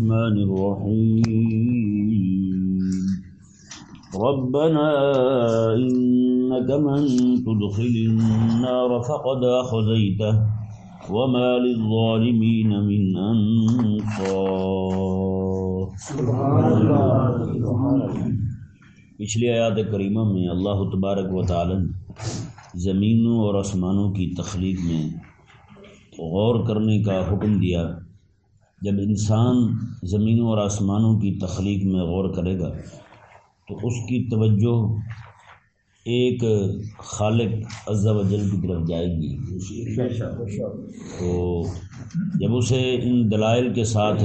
الرحمن الرحيم. ربنا إنك من تدخل النار فقد أخزيته وما للظالمين من أنصار. سبحان الله پچھلی آیات کریمہ میں اللہ تبارک و تعالی نے زمینوں اور آسمانوں کی تخلیق میں غور کرنے کا حکم دیا جب انسان زمینوں اور آسمانوں کی تخلیق میں غور کرے گا، تو اس کی توجہ ایک خالق عز و جل کی طرف جائے گی۔ تو جب اسے ان دلائل کے ساتھ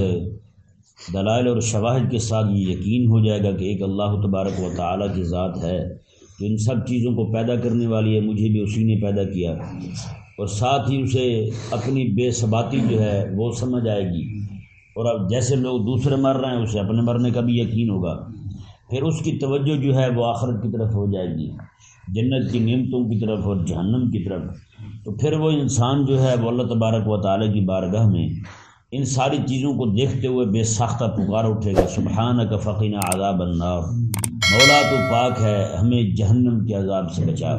دلائل اور شواہد کے ساتھ یہ یقین ہو جائے گا کہ ایک اللہ تبارک و تعالیٰ کی ذات ہے، جو ان سب چیزوں کو پیدا کرنے والی ہے، مجھے بھی اسی نے پیدا کیا۔ اور ساتھ ہی اسے اپنی بے ثباتی جو ہے، وہ سمجھ آئے گی۔ اور اب جیسے لوگ دوسرے مر رہے ہیں، اسے اپنے مرنے کا بھی یقین ہوگا۔ پھر اس کی توجہ جو ہے وہ آخرت کی طرف ہو جائے گی۔ جنت کی نعمتوں کی طرف اور جہنم کی طرف۔ تو پھر وہ انسان جو ہے، وہ اللہ تبارک و تعالیٰ کی بارگاہ میں ان ساری چیزوں کو دیکھتے ہوئے بے ساختہ پکار اٹھے گا۔ سبحان کا فقینہ عذاب النار۔ مولا تو پاک ہے، ہمیں جہنم کے عذاب سے بچا۔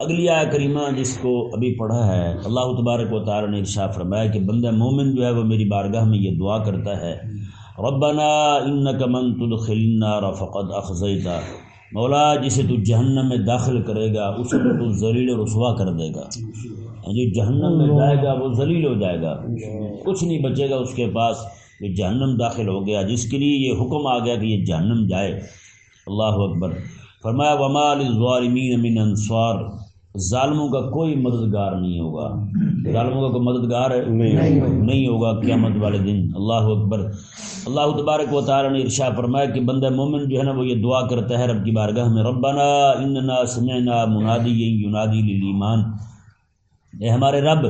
اگلی آیا کریمہ جس کو ابھی پڑھا ہے، اللہ تبارک و تعالیٰ نے ارشا فرمایا کہ بندہ مومن جو ہے وہ میری بارگاہ میں یہ دعا کرتا ہے، ربنا انک من تدخل النار فقد اخزیتا مولا جسے تو جہنم میں داخل کرے گا اس کو تو ذلیل و رسوا کر دے گا۔ یعنی جو جہنم میں جائے گا وہ ذلیل ہو جائے گا۔ کچھ نہیں بچے گا اس کے پاس یہ جہنم داخل ہو گیا، جس کے لیے یہ حکم آ گیا کہ یہ جہنم جائے۔ اللہ اکبر۔ فرمایا ومال ظالمین من انصار ظالموں کا کوئی مددگار نہیں ہوگا۔ ظالموں کا کوئی مددگار نہیں ہوگا۔ قیامت والے دن۔ اللہ اکبر۔ اللہ تبارک و تعالیٰ نے ارشا فرمایا کہ بندہ مومن جو ہے نا وہ یہ دعا کرتا ہے رب کی بارگاہ میں ربنا اننا سمعنا منادی ینادی للایمان۔ اے ہمارے رب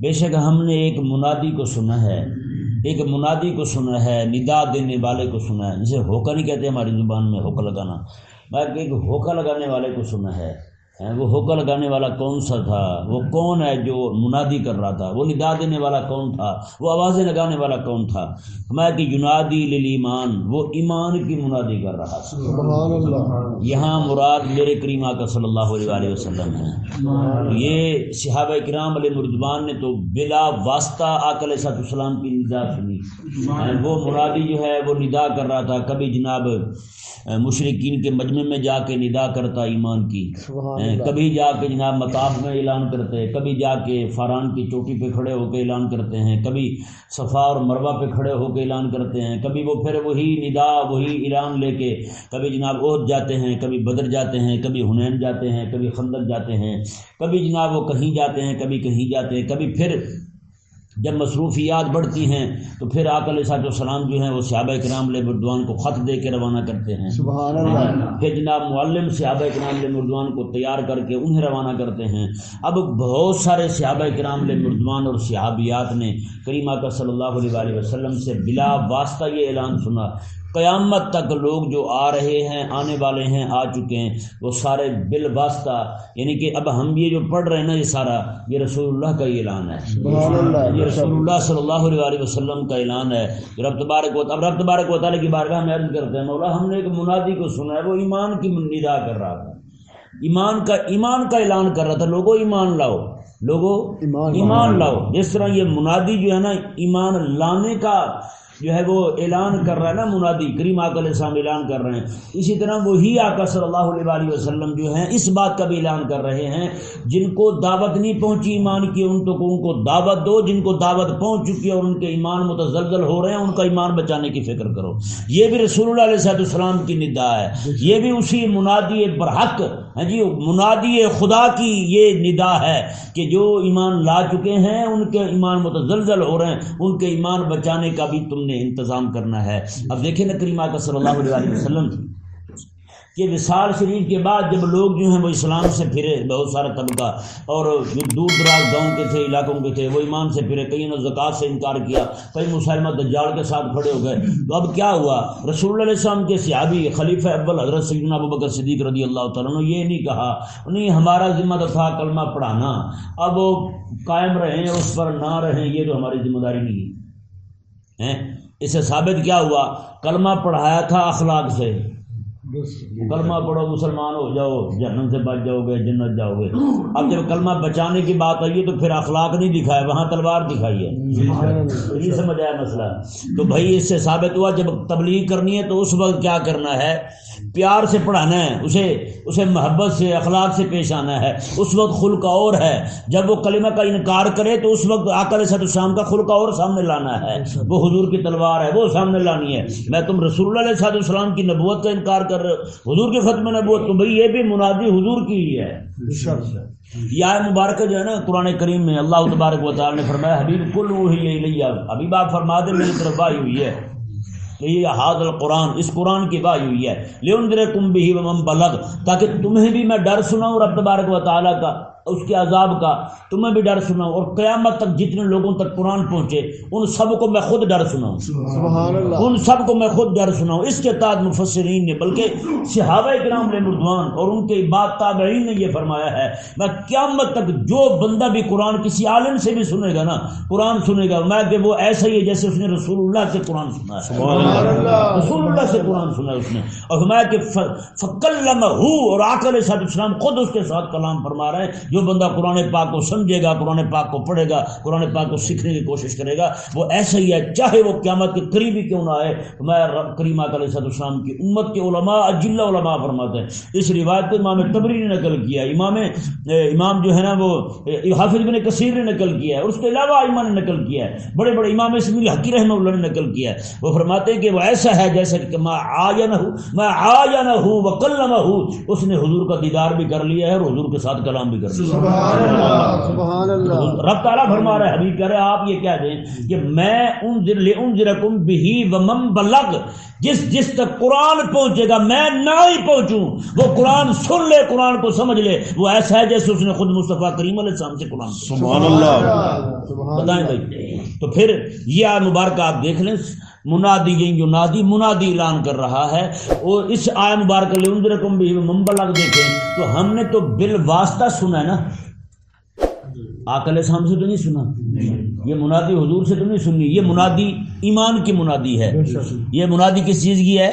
بے شک ہم نے ایک منادی کو سنا ہے۔ ایک منادی کو سنا ہے ندا دینے والے کو سنا ہے۔ جسے ہوکا نہیں کہتے ہماری زبان میں ہوکا لگانا۔ میں ایک ہوکا لگانے والے کو سنا ہے۔ وہ ہوکا لگانے والا کون سا تھا؟ وہ کون ہے جو منادی کر رہا تھا؟ وہ ندا دینے والا کون تھا؟ وہ آوازیں لگانے والا کون تھا؟ میں کہ ینادی للیمان وہ ایمان کی منادی کر رہا تھا۔ یہاں مراد میرے کریمہ کا صلی اللہ علیہ وسلم ہے۔ یہ صحابہ کرام علیہ مردبان نے تو بلا واسطہ آکل صاحب السلام کی ندا سنی۔ وہ مرادی جو ہے وہ ندا کر رہا تھا۔ کبھی جناب مشرقین کے مجمع میں جا کے ندا کرتا ایمان کی۔ کبھی جا کے جناب مطاف میں اعلان کرتے کبھی جا کے فاران کی چوٹی پہ کھڑے ہو کے اعلان کرتے ہیں کبھی صفا اور مروا پہ کھڑے ہو کے اعلان کرتے ہیں کبھی وہ پھر وہی ندا وہی اعلان لے کے کبھی جناب عہد جاتے ہیں کبھی بدر جاتے ہیں کبھی ہنین جاتے ہیں کبھی خندق جاتے ہیں کبھی جناب وہ کہیں جاتے ہیں کبھی کہیں جاتے ہیں کبھی پھر جب مصروفیات بڑھتی ہیں تو پھر آکل صاحب السلام جو ہیں وہ صحابہ کرام علیہ مردوان کو خط دے کے روانہ کرتے ہیں۔ سبحان اللہ۔ پھر جناب معلم صحابہ کرام علیہ مردوان کو تیار کر کے انہیں روانہ کرتے ہیں۔ اب بہت سارے صحابہ کرام علیہ مردوان اور صحابیات نے کریمہ کا صلی اللہ علیہ وسلم سے بلا واسطہ یہ اعلان سنا قیامت تک لوگ جو آ رہے ہیں آنے والے ہیں آ چکے ہیں وہ سارے بال واسطہ یعنی کہ اب ہم یہ جو پڑھ رہے ہیں نا یہ سارا یہ رسول اللہ کا یہ اعلان ہے۔ یہ رسول اللہ صلی اللہ علیہ وسلم کا اعلان ہے۔ رب تبارک و اب رب تبارک و تعالیٰ کی بارگاہ میں عرض کرتے ہیں مولا ہم نے ایک منادی کو سنا ہے وہ ایمان کی ندا کر رہا تھا۔ ایمان کا ایمان کا اعلان کر رہا تھا لوگوں ایمان لاؤ لوگوں ایمان ایمان لاؤ۔ جس طرح یہ منادی جو ہے نا ایمان لانے کا جو ہے وہ اعلان کر رہا ہے نا منادی، کریم آک علیہ السلام اعلان کر رہے ہیں۔ اسی طرح وہی آقا صلی اللہ علیہ وآلہ وسلم جو ہیں، اس بات کا بھی اعلان کر رہے ہیں۔ جن کو دعوت نہیں پہنچی ایمان کی، ان تو ان کو دعوت دو، جن کو دعوت پہنچ چکی ہے اور ان کے ایمان متزلزل ہو رہے ہیں، ان کا ایمان بچانے کی فکر کرو۔ یہ بھی رسول اللہ علیہ صاحب السلام کی ندا ہے۔ یہ بھی اسی منادی برحق ہے جی منادی خدا کی یہ ندا ہے کہ جو ایمان لا چکے ہیں، ان کے ایمان متزلزل ہو رہے ہیں، ان کے ایمان بچانے کا بھی تم نے انتظام کرنا ہے۔ اب دیکھیں نا کریمہ کا صلی اللہ علیہ وسلم کہ وصال شریف کے بعد جب لوگ جو ہیں وہ اسلام سے پھرے، بہت سارا طبقہ، اور جو دور دراز گاؤں کے تھے، علاقوں کے تھے، وہ ایمان سے پھرے کئی نے زکوٰۃ سے انکار کیا کئی مسلمہ دجال کے ساتھ کھڑے ہو گئے۔ تو اب کیا ہوا؟ رسول اللہ علیہ السلام کے صحابی خلیفہ اول حضرت سیدنا ابو بکر صدیق رضی اللہ تعالیٰ نے یہ نہیں کہا نہیں ہمارا ذمہ تو تھا کلمہ پڑھانا۔ اب وہ قائم رہیں، اس پر نہ رہیں، یہ تو ہماری ذمہ داری نہیں ہے۔ اس اسے ثابت کیا ہوا؟ کلمہ پڑھایا تھا اخلاق سے۔ کلمہ پڑھو، مسلمان ہو جاؤ، جہنم سے بچ جاؤ گے، جنت جاؤ گے۔ اب جب کلمہ بچانے کی بات آئی ہے تو پھر اخلاق نہیں دکھایا وہاں تلوار دکھائی ہے۔ یہ سمجھ آیا مسئلہ۔ تو بھائی اس سے ثابت ہوا، جب تبلیغ کرنی ہے تو اس وقت کیا کرنا ہے؟ پیار سے پڑھانا ہے اسے اسے محبت سے اخلاق سے پیش آنا ہے۔ اس وقت خلق اور ہے۔ جب وہ کلمہ کا انکار کرے تو اس وقت آکل صد السلام کا خلق اور سامنے لانا ہے۔ وہ حضور کی تلوار ہے وہ سامنے لانی ہے۔ میں تم رسول اللہ علیہ صاحب السلام کی نبوت کا انکار کر رہے ہو۔ حضور کے ختم نبوت تو بھائی یہ بھی منادی حضور کی ہی ہے۔ یہ مبارک جو ہے نا قرآن کریم میں اللہ تبارک و تعالی نے فرمایا حبیب کل وہی حبیب آپ فرما دے میری طرف آئی ہوئی ہے۔ یہ حاد القرآن، اس قرآن کی بات ہوئی ہے۔ لیون در تم بھی بلغ، تاکہ تمہیں بھی میں ڈر سناؤں رب تبارک و تعالیٰ کا۔ اس کے عذاب کا تمہیں بھی ڈر سناؤں اور قیامت تک جتنے لوگوں تک قرآن پہنچے ان سب کو میں خود ڈر سناؤں۔ سبحان اللہ۔ ان سب کو میں خود ڈر سناؤں۔ اس کے تعداد مفسرین نے بلکہ صحابہ کرام نے مردوان اور ان کے بات تابعین نے یہ فرمایا ہے میں قیامت تک جو بندہ بھی قرآن کسی عالم سے بھی سنے گا نا قرآن سنے گا میں کہ وہ ایسا ہی ہے جیسے اس نے رسول اللہ سے قرآن سنا ہے۔ رسول اللہ سے قرآن سنا ہے اس نے۔ اور فرمایا کہ فکل اور آکر صاحب اسلام خود اس کے ساتھ کلام فرما رہے ہیں۔ جو بندہ قرآن پاک کو سمجھے گا، قرآن پاک کو پڑھے گا، قرآن پاک کو سیکھنے کی کوشش کرے گا، وہ ایسا ہی ہے، چاہے وہ قیامت کے قریبی کیوں نہ آئے۔ میں کریمہ علیہ صد السلام کی امت کے علماء، اجلّہ علماء فرماتے ہیں۔ اس روایت کو امام تبری نے نقل کیا، امام امام جو ہے نا، وہ حافظ بن کثیر نے نقل کیا ہے اس کے علاوہ امام نے نقل کیا ہے۔ بڑے بڑے امام اسمیل حقیر رحمہ اللہ نے نقل کیا ہے۔ وہ فرماتے ہیں کہ وہ ایسا ہے جیسے کہ میں آیا نہ ہوں میں آیا نہ ہوں وکل نہ ہوں اس نے حضور کا دیدار بھی کر لیا ہے اور حضور کے ساتھ کلام بھی کر لیا رب تعالیٰ فرما رہا ہے حبیب کہہ رہے آپ یہ کہہ دیں کہ میں ان ان ذرکم بھی ومم بلغ جس جس تک قرآن پہنچے گا میں نہ ہی پہنچوں وہ قرآن سن لے قرآن کو سمجھ لے وہ ایسا ہے جیسے اس نے خود مصطفیٰ کریم علیہ السلام سے قرآن سبحان اللہ. بتائیں بھائی تو پھر یہ مبارکہ آپ دیکھ لیں۔ منادی جو نادی منادی اعلان کر رہا ہے۔ اور اس آئے مبارک رقم بھی ممبلک دیکھیں تو ہم نے تو بال واسطہ سنا ہے نا۔ آکل شام سے تو نہیں سنا؟ یہ منادی حضور سے تو نہیں سنی۔ یہ منادی ایمان کی منادی ہے۔ یہ منادی کس چیز کی ہے؟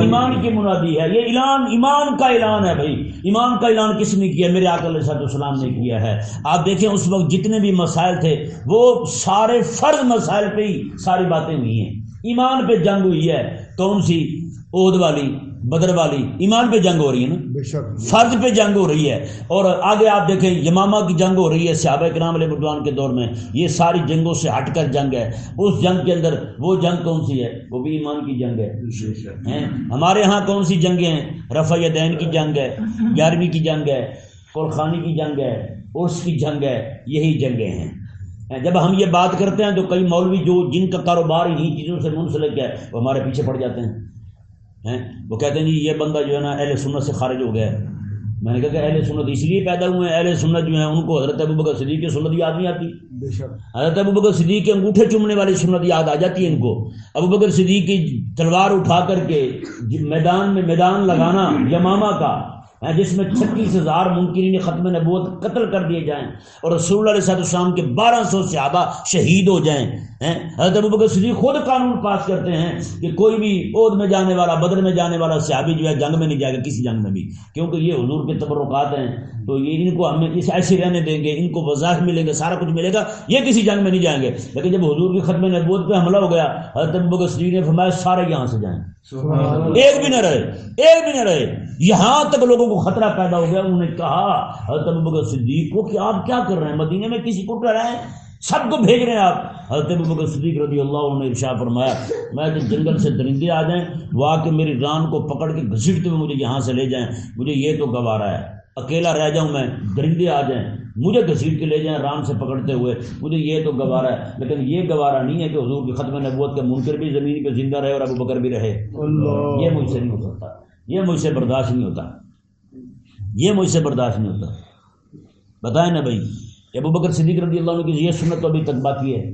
ایمان کی منادی ہے۔ یہ اعلان، ایمان کا اعلان ہے بھائی۔ ایمان کا اعلان کس نے کیا؟ میرے آکل صاحب السلام نے کیا ہے۔ آپ دیکھیں اس وقت جتنے بھی مسائل تھے، وہ سارے فرض مسائل پہ ہی ساری باتیں ہوئی ہیں۔ ایمان پہ جنگ ہوئی ہے کون سی؟ عہد والی بدر والی ایمان پہ جنگ ہو رہی ہے نا؟ فرض پہ جنگ ہو رہی ہے۔ اور آگے آپ دیکھیں یمامہ کی جنگ ہو رہی ہے صحابہ کرام علیہ بدوان کے دور میں۔ یہ ساری جنگوں سے ہٹ کر جنگ ہے۔ اس جنگ کے اندر وہ جنگ کون سی ہے؟ وہ بھی ایمان کی جنگ ہے۔ ہمارے ہاں کون سی جنگیں ہیں؟ رفع دین کی جنگ ہے گیارہویں کی جنگ ہے قرخانی کی جنگ ہے عرس کی جنگ ہے یہی جنگیں ہیں۔ جب ہم یہ بات کرتے ہیں تو کئی مولوی جو جن کا کاروبار انہیں چیزوں سے منسلک ہے وہ ہمارے پیچھے پڑ جاتے ہیں۔ وہ کہتے ہیں جی یہ بندہ جو ہے نا اہل سنت سے خارج ہو گیا ہے۔ میں نے کہا کہ اہل سنت اس لیے پیدا ہوئے ہیں اہل سنت جو ہیں ان کو حضرت ابو بکر صدیق کی سنت یاد نہیں آتی۔ حضرت ابو بکر صدیق کے انگوٹھے چومنے والی سنت یاد آ جاتی ہے ان کو۔ ابو بکر صدیق کی تلوار اٹھا کر کے میدان میں میدان لگانا یمامہ کا جس میں چھتیس ہزار ممکن ختم نبوت قتل کر دیے جائیں اور رسول اللہ علیہ السلام کے بارہ سو صحابہ شہید ہو جائیں۔ حضرت ابو بکر صدیق خود قانون پاس کرتے ہیں کہ کوئی بھی عہد میں جانے والا بدر میں جانے والا صحابی جو ہے جنگ میں نہیں جائے گا کسی جنگ میں بھی۔ کیونکہ یہ حضور کے تبرکات ہیں۔ تو یہ ان کو ہم اس ایسے رہنے دیں گے ان کو وضاحت ملیں گے سارا کچھ ملے گا۔ یہ کسی جنگ میں نہیں جائیں گے۔ لیکن جب حضور کی ختم نبوت پہ حملہ ہو گیا حضرت ابو بکر صدیق نے فرمایا سارے یہاں سے جائیں۔ ایک بھی نہ رہے ایک بھی نہ رہے۔ یہاں تک لوگوں کو خطرہ پیدا ہو گیا انہوں نے کہا حضرت ابو بکر صدیق کو کہ آپ کیا کر رہے ہیں؟ مدینے میں کسی کو ڈر رہے ہیں سب کو بھیج رہے ہیں آپ۔ حضرت ابو بکر صدیق رضی اللہ عنہ نے ارشا فرمایا میں جب جنگل سے درندے آ جائیں وہ آ کے میری ران کو پکڑ کے گھسیٹتے ہوئے مجھے یہاں سے لے جائیں۔ مجھے یہ تو گوارا ہے اکیلا رہ جاؤں میں درندے آ جائیں۔ مجھے گھسیٹ کے لے جائیں ران سے پکڑتے ہوئے۔ مجھے یہ تو گوارا ہے لیکن یہ گوارا نہیں ہے کہ حضور کی ختم نبوت کے منکر بھی زمین پہ زندہ رہے اور ابو بکر بھی رہے۔ یہ مجھ سے نہیں ہو سکتا۔ یہ مجھ سے برداشت نہیں ہوتا۔ یہ مجھ سے برداشت نہیں ہوتا۔ بتائیں نا بھائی۔ ابو بکر صدیق رضی اللہ عنہ کی یہ سنت تو ابھی تک باقی ہے۔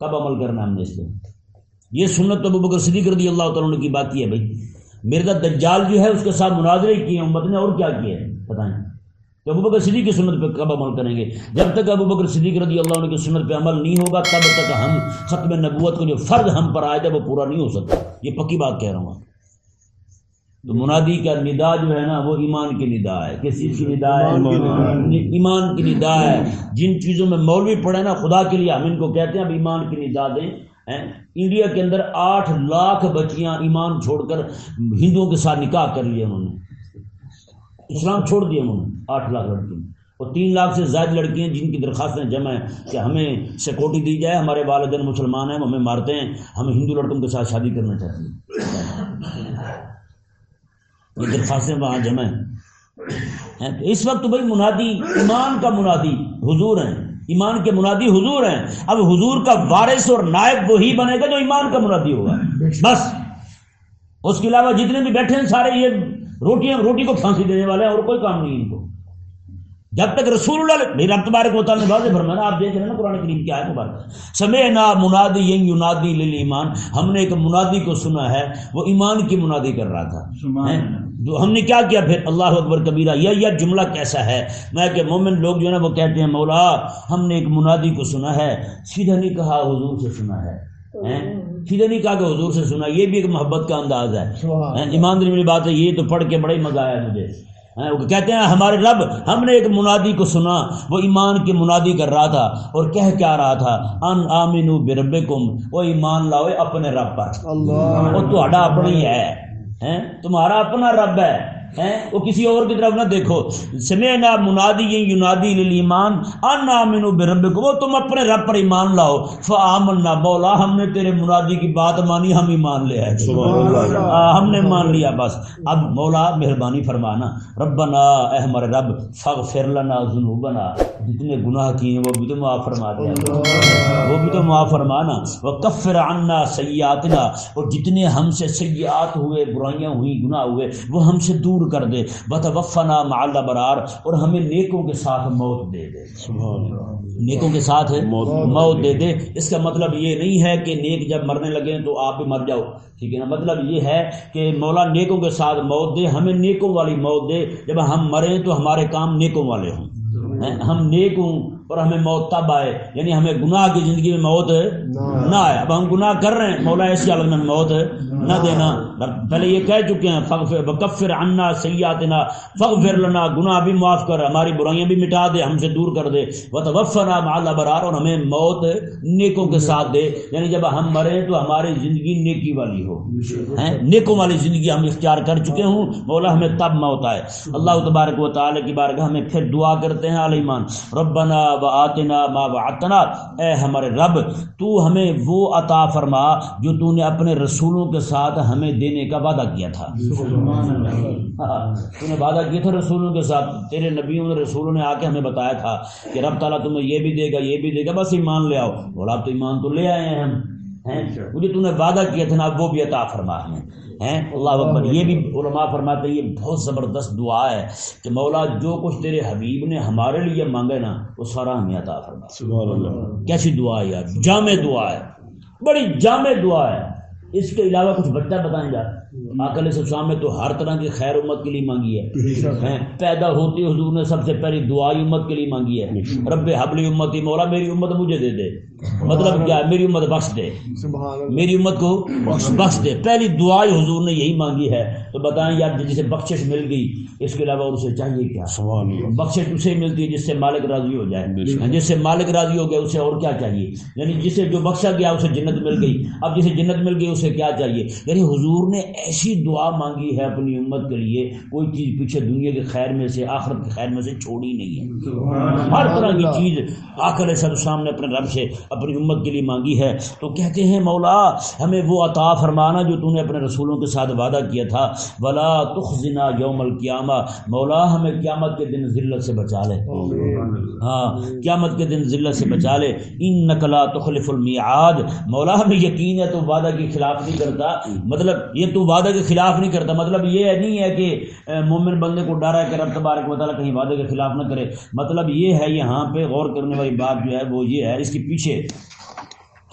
کب عمل کرنا ہم نے اس سے یہ سنت تو ابو بکر صدیق رضی اللہ تعالیٰ عنہ کی باقی ہے بھائی۔ مرزا دجال جو ہے اس کے ساتھ مناظرے کیے امت نے اور کیا کیا ہے بتائیں تو ابو بکر صدیق کی سنت پہ کب عمل کریں گے؟ جب تک ابو بکر صدیق رضی اللہ عنہ کی سنت پہ عمل نہیں ہوگا، تب تک ہم ختم نبوت کو جو فرض ہم پر آئے تھا وہ پورا نہیں ہو سکتا۔ یہ پکی بات کہہ رہا ہوں۔ تو منادی کا ندا جو ہے نا وہ ایمان کی ندا ہے۔ کس چیز کی ندا ہے؟ ایمان کی ندا ہے۔ جن چیزوں میں مولوی پڑے نا خدا کے لیے ہم ان کو کہتے ہیں اب ایمان کی ندا دیں۔ انڈیا کے اندر آٹھ لاکھ بچیاں ایمان چھوڑ کر ہندوؤں کے ساتھ نکاح کر لیے انہوں نے۔ اسلام چھوڑ دیا انہوں نے آٹھ لاکھ لڑکیوں اور تین لاکھ سے زائد لڑکیاں جن کی درخواستیں جمع ہیں کہ ہمیں سیکورٹی دی جائے ہمارے والدین مسلمان ہیں ہمیں مارتے ہیں ہم ہندو لڑکوں کے ساتھ شادی کرنا چاہتے ہیں۔ یہ درخواستیں وہاں جمع ہیں۔ تو اس وقت بھائی منادی، ایمان کا منادی حضور ہیں۔ ایمان کے منادی حضور ہیں۔ اب حضور کا وارث اور نائب وہی بنے گا جو ایمان کا منادی ہوگا۔ بس۔ اس کے علاوہ جتنے بھی بیٹھے ہیں، سارے یہ روٹیاں، روٹی کو پھانسی دینے والے ہیں اور کوئی کام نہیں ان کو۔ جب تک رسول اللہ میرا تبارک وطال نے واضح فرمانا آپ دیکھ رہے ہیں نا قرآن کریم کیا ہے مبارک۔ سمے نا منادی ینگ یونادی لل ایمان ہم نے ایک منادی کو سنا ہے وہ ایمان کی منادی کر رہا تھا۔ جو ہم نے کیا کیا؟ پھر اللہ اکبر کبیرہ یہ یہ جملہ کیسا ہے؟ میں کہ مومن لوگ جو ہے نا وہ کہتے ہیں مولا ہم نے ایک منادی کو سنا ہے سیدھا نہیں کہا حضور سے سنا ہے۔ سیدھا نہیں کہا کہ حضور سے سنا یہ بھی ایک محبت کا انداز ہے۔ ایمانداری میری بات ہے یہ تو پڑھ کے بڑا ہی مزہ آیا مجھے۔ کہتے ہیں ہمارے رب ہم نے ایک منادی کو سنا وہ ایمان کی منادی کر رہا تھا اور کہہ کیا رہا تھا ان آمین برب کم وہ ایمان لاؤ اپنے رب پر۔ وہ تو اپنا ہی ہے تمہارا اپنا رب ہے۔ وہ کسی اور کی طرف نہ دیکھو۔ سمینا منادی یونادی ایمان ان آمین برب کو وہ تم اپنے رب پر ایمان لاؤ۔ فآمنا مولا ہم نے تیرے منادی کی بات مانی ہم ایمان لے آئے۔ ہم نے مان لیا بس۔ اب مولا مہربانی فرمانا۔ ربنا اے ہمارے رب فغفر لنا ذنوبنا۔ جتنے گناہ کیے وہ بھی تو معاف فرما دیا۔ وہ بھی تو معاف فرمانا۔ وہ کفر عنا سیاتنا اور جتنے ہم سے سیات ہوئے برائیاں ہوئی گناہ ہوئے وہ ہم سے دور کر دے۔ بت وفنا مال برار اور ہمیں نیکوں کے ساتھ موت دے دے۔ نیکوں کے ساتھ موت دے دے اس کا مطلب یہ نہیں ہے کہ نیک جب مرنے لگے تو آپ بھی مر جاؤ۔ ٹھیک ہے نا؟ مطلب یہ ہے کہ مولا نیکوں کے ساتھ موت دے ہمیں نیکوں والی موت دے۔ جب ہم مریں تو ہمارے کام نیکوں والے ہوں۔ ہم نیک ہوں اور ہمیں موت تب آئے۔ یعنی ہمیں گناہ کی زندگی میں موت نہ آئے۔ اب ہم گناہ کر رہے ہیں مولا ایسی عالم میں موت نہ دینا۔ پہلے یہ کہہ چکے ہیں بکفر انا سیات نا فغفر لنا، گناہ بھی معاف کر، ہماری برائیاں بھی مٹا دے، ہم سے دور کر دے۔ وہ توفنا برار اور ہمیں موت نیکوں کے ساتھ دے۔ یعنی جب ہم مریں تو ہماری زندگی نیکی والی ہو۔ نیکوں والی زندگی ہم اختیار کر چکے ہوں۔ مولا ہمیں تب موت آئے۔ اللہ تبارک و تعالی کی بارگاہ ہمیں پھر دعا کرتے ہیں علیمان ربنا و آتنا ما وعدتنا۔ اے ہمارے رب، تو ہمیں وہ عطا فرما جو تو نے اپنے رسولوں کے ساتھ ہمیں دینے کا وعدہ کیا تھا۔ ہاں، تو نے وعدہ کیا تھا رسولوں کے ساتھ؟ تیرے نبیوں نے رسولوں نے آ کے ہمیں بتایا تھا کہ رب تعالیٰ تمہیں یہ بھی دے گا یہ بھی دے گا بس ایمان لے آؤ۔ بولا تو ایمان تو لے آئے ہیں ہم مجھے تو نے وعدہ کیا تھا نا وہ بھی عطا فرما ہمیں ہیں؟ اللہ اکبر یہ بھی علماء فرماتے ہیں یہ بہت زبردست دعا ہے کہ مولا جو کچھ تیرے حبیب نے ہمارے لیے مانگے نا وہ سارا ہمیں عطا فرما۔ کیسی دعا ہے یار؟ جامع دعا ہے بڑی جامع دعا ہے۔ اس کے علاوہ کچھ بچہ بتائیں گا آکل سب میں تو ہر طرح کی خیر امت کے لیے مانگی ہے۔ پیدا ہوتی حضور نے سب سے پہلی دعائی امت کے لیے مانگی ہے۔ رب حبلی امت مولا میری امت مجھے دے دے۔ مطلب کیا میری امت بخش دے۔ میری امت کو بخش دے۔ پہلی دعائی حضور نے یہی مانگی ہے۔ تو بتائیں یار جسے بخشش مل گئی اس کے علاوہ اسے چاہیے کیا؟ بخشش اسے ملتی ہے جس سے مالک راضی ہو جائے۔ جس سے مالک راضی ہو گیا اسے اور کیا چاہیے؟ یعنی جسے جو بخشا گیا اسے جنت مل گئی۔ اب جسے جنت مل گئی اسے کیا چاہیے؟ یعنی حضور نے ایسی دعا مانگی ہے اپنی امت کے لیے کوئی چیز پیچھے دنیا کے خیر میں سے آخرت کے خیر میں سے چھوڑی نہیں ہے۔ ہر طرح کی چیز آ کر سر سامنے اپنے رب سے اپنی امت کے لیے مانگی ہے۔ تو کہتے ہیں مولا ہمیں وہ عطا فرمانا جو تو نے اپنے رسولوں کے ساتھ وعدہ کیا تھا۔ ولا تخزنا یوم القیامہ مولا ہمیں قیامت کے دن ذلت سے بچا لے۔ ہاں قیامت کے دن ذلت سے بچا لے۔ ان نقلا تخلف المیعاد مولا ہمیں یقین ہے تو وعدہ کے خلاف نہیں کرتا۔ مطلب یہ تو وعدہ کے خلاف نہیں کرتا۔ مطلب یہ نہیں ہے کہ مومن بندے کو ڈرا ہے کہ رب تبارک و تعالیٰ کہیں وعدے کے خلاف نہ کرے۔ مطلب یہ ہے یہاں پہ غور کرنے والی بات جو ہے وہ یہ ہے۔ اس کے پیچھے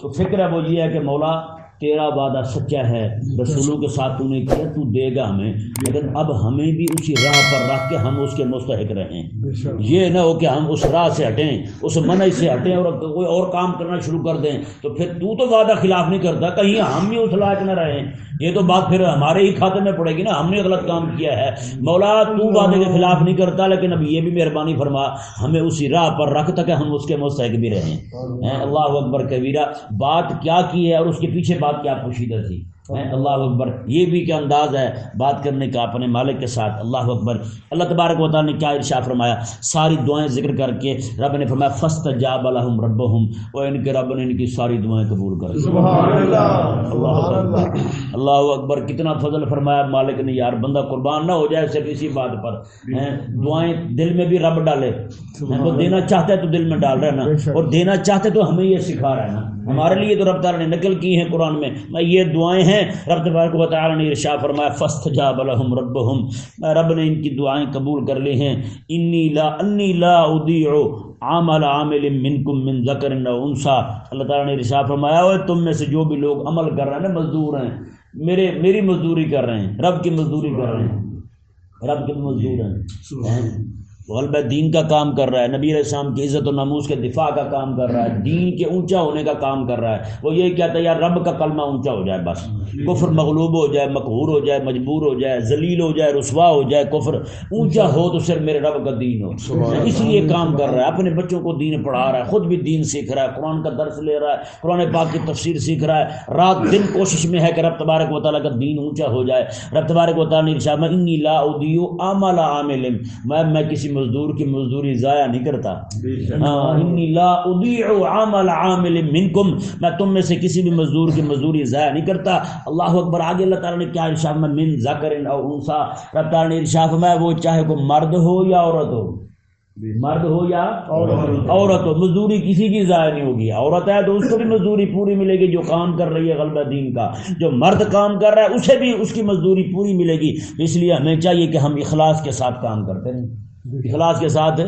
تو فکر ہے وہ یہ ہے کہ مولا تیرا وعدہ سچا ہے رسولوں کے ساتھ تو نے کیا تو دے گا ہمیں۔ لیکن اب ہمیں بھی اسی راہ پر رکھ کے ہم اس کے مستحق رہیں۔ یہ نہ ہو کہ ہم اس راہ سے ہٹیں اس منج سے ہٹیں اور کوئی اور کام کرنا شروع کر دیں۔ تو پھر تو تو وعدہ خلاف نہیں کرتا کہیں ہم بھی اس لائق نہ رہیں۔ یہ تو بات پھر ہمارے ہی کھاتے میں پڑے گی نا ہم نے غلط کام کیا ہے۔ مولا تو وعدے کے خلاف نہیں کرتا لیکن اب یہ بھی مہربانی فرما ہمیں اسی راہ پر رکھ تک ہم اس کے مستحق بھی رہیں۔ اللہ اکبر کبیرہ بات کیا کی ہے اور اس کے پیچھے بات کیا پوشیدہ تھی؟ اللہ اکبر یہ بھی کیا انداز ہے بات کرنے کا اپنے مالک کے ساتھ اللہ اکبر اللہ تبارک و تعالیٰ نے کیا ارشا فرمایا ساری دعائیں ذکر کر کے رب نے فرمایا فسٹ جاب الحم رب ہوں اور ان کے رب نے ان کی ساری دعائیں قبول کر اللہ اللہ اکبر کتنا فضل فرمایا مالک نے یار بندہ قربان نہ ہو جائے صرف اسی بات پر۔ دعائیں دل میں بھی رب ڈالے۔ وہ دینا چاہتا ہے تو دل میں ڈال رہا ہے نا۔ اور دینا چاہتے تو ہمیں یہ سکھا رہا ہے نا۔ ہمارے لیے تو رب تعالیٰ نے نقل کی ہیں قرآن میں۔ میں یہ دعائیں ہیں رب تبارک و تعالیٰ نے ارشا فرمایا فسٹ جا بلحم رب رب نے ان کی دعائیں قبول کر لی ہیں۔ انی لا انی لا ادیع عامل عامل منکم من ذکر انسا اللہ تعالیٰ نے ارشا فرمایا اور تم میں سے جو بھی لوگ عمل کر رہے ہیں نا، مزدور ہیں۔ میرے، میری مزدوری کر رہے ہیں۔ رب کی مزدوری کر رہے ہیں۔ رب کے مزدور ہیں۔ غلبہ دین کا کام کر رہا ہے نبی علیہ السلام کی عزت و ناموس کے دفاع کا کام کر رہا ہے دین کے اونچا ہونے کا کام کر رہا ہے۔ وہ یہ کہتا ہے یار رب کا کلمہ اونچا ہو جائے بس۔ کفر مغلوب ہو جائے مقہور ہو جائے مجبور ہو جائے ذلیل ہو جائے رسوا ہو جائے کفر اونچا ہو تو صرف میرے رب کا دین ہو۔ اس لیے کام کر رہا ہے اپنے بچوں کو دین پڑھا رہا ہے خود بھی دین سیکھ رہا ہے قرآن کا درس لے رہا ہے قرآن پاک کی تفسیر سیکھ رہا ہے۔ رات دن کوشش میں ہے کہ رب تبارک و تعالیٰ کا دین اونچا ہو جائے۔ رب تبارک و تعالیٰ نے لا ادیو عامل عامل میں میں کسی مزدور کی مزدور مزدوری ضائع نہیں کرتا۔ ہاں، عمل عامل منکم۔ میں تم میں سے کسی بھی مزدور کی مزدوری ضائع نہیں کرتا۔ اللہ اکبر آگے اللہ تعالیٰ نے کیا ارشاد؟ میں من ذکر او انسا رب تعالیٰ نے ارشاد میں وہ چاہے کو مرد ہو یا عورت ہو۔ مرد ہو یا عورت ہو مزدوری کسی کی ضائع نہیں ہوگی۔ عورت ہے تو اس کو بھی مزدوری پوری ملے گی جو کام کر رہی ہے غلبہ دین کا۔ جو مرد کام کر رہا ہے اسے بھی اس کی مزدوری پوری ملے گی۔ اس لیے ہمیں چاہیے کہ ہم اخلاص کے ساتھ کام کرتے رہیں۔ اخلاص کے ساتھ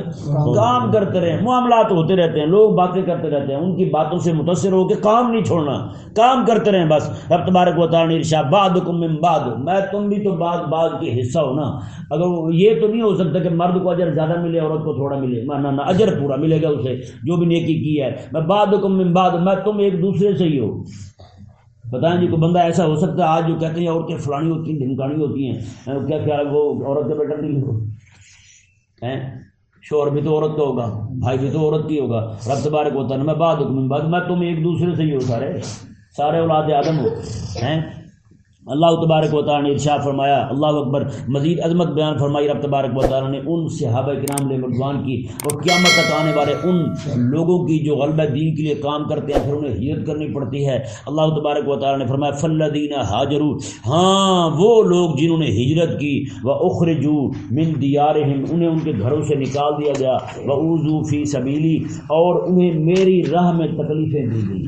کام کرتے رہے معاملات ہوتے رہتے ہیں، لوگ باتیں کرتے رہتے ہیں، ان کی باتوں سے متاثر ہو کے کام نہیں چھوڑنا، کام کرتے رہیں بس۔ رب تبارک و تعالیٰ ارشا باد من بعد، میں تم بھی تو بعد بعد کے حصہ ہو نا۔ اگر یہ تو نہیں ہو سکتا کہ مرد کو اجر زیادہ ملے، عورت کو تھوڑا ملے، نہ نہ اجر پورا ملے گا اسے، جو بھی نیکی کی ہے۔ میں بعد من بعد، میں تم ایک دوسرے سے ہی ہو۔ بتائیں جی کوئی بندہ ایسا ہو سکتا ہے، آج جو کہتے ہیں عورتیں فلانی ہوتی ہیں، دھمکانی ہوتی ہیں، کیا خیال وہ عورت کے بیٹر نہیں ہو؟ شور بھی تو عورت کا ہوگا، بھائی بھی تو عورت کی ہوگا۔ رب تبارک ہوتا ہے میں بعد حکم، بعد میں تم ایک دوسرے سے ہی ہو سارے سارے اولاد آدم ہو، ہیں؟ اللہ تبارک و تعالیٰ نے ارشاد فرمایا، اللہ اکبر، مزید عظمت بیان فرمائی رب تبارک و تعالیٰ نے ان صحابہ کرام علیہ مردوان کی اور قیامت تک آنے والے ان لوگوں کی جو غلبہ دین کے لیے کام کرتے ہیں، پھر انہیں ہجرت کرنی پڑتی ہے۔ اللہ تبارک و تعالیٰ نے فرمایا فل دین حاجرو ہاں وہ لوگ جنہوں نے ہجرت کی وہ اخرجو من دیارہم انہیں ان کے گھروں سے نکال دیا گیا۔ وہ اوزو فی سبیلی اور انہیں میری راہ میں تکلیفیں دی گئی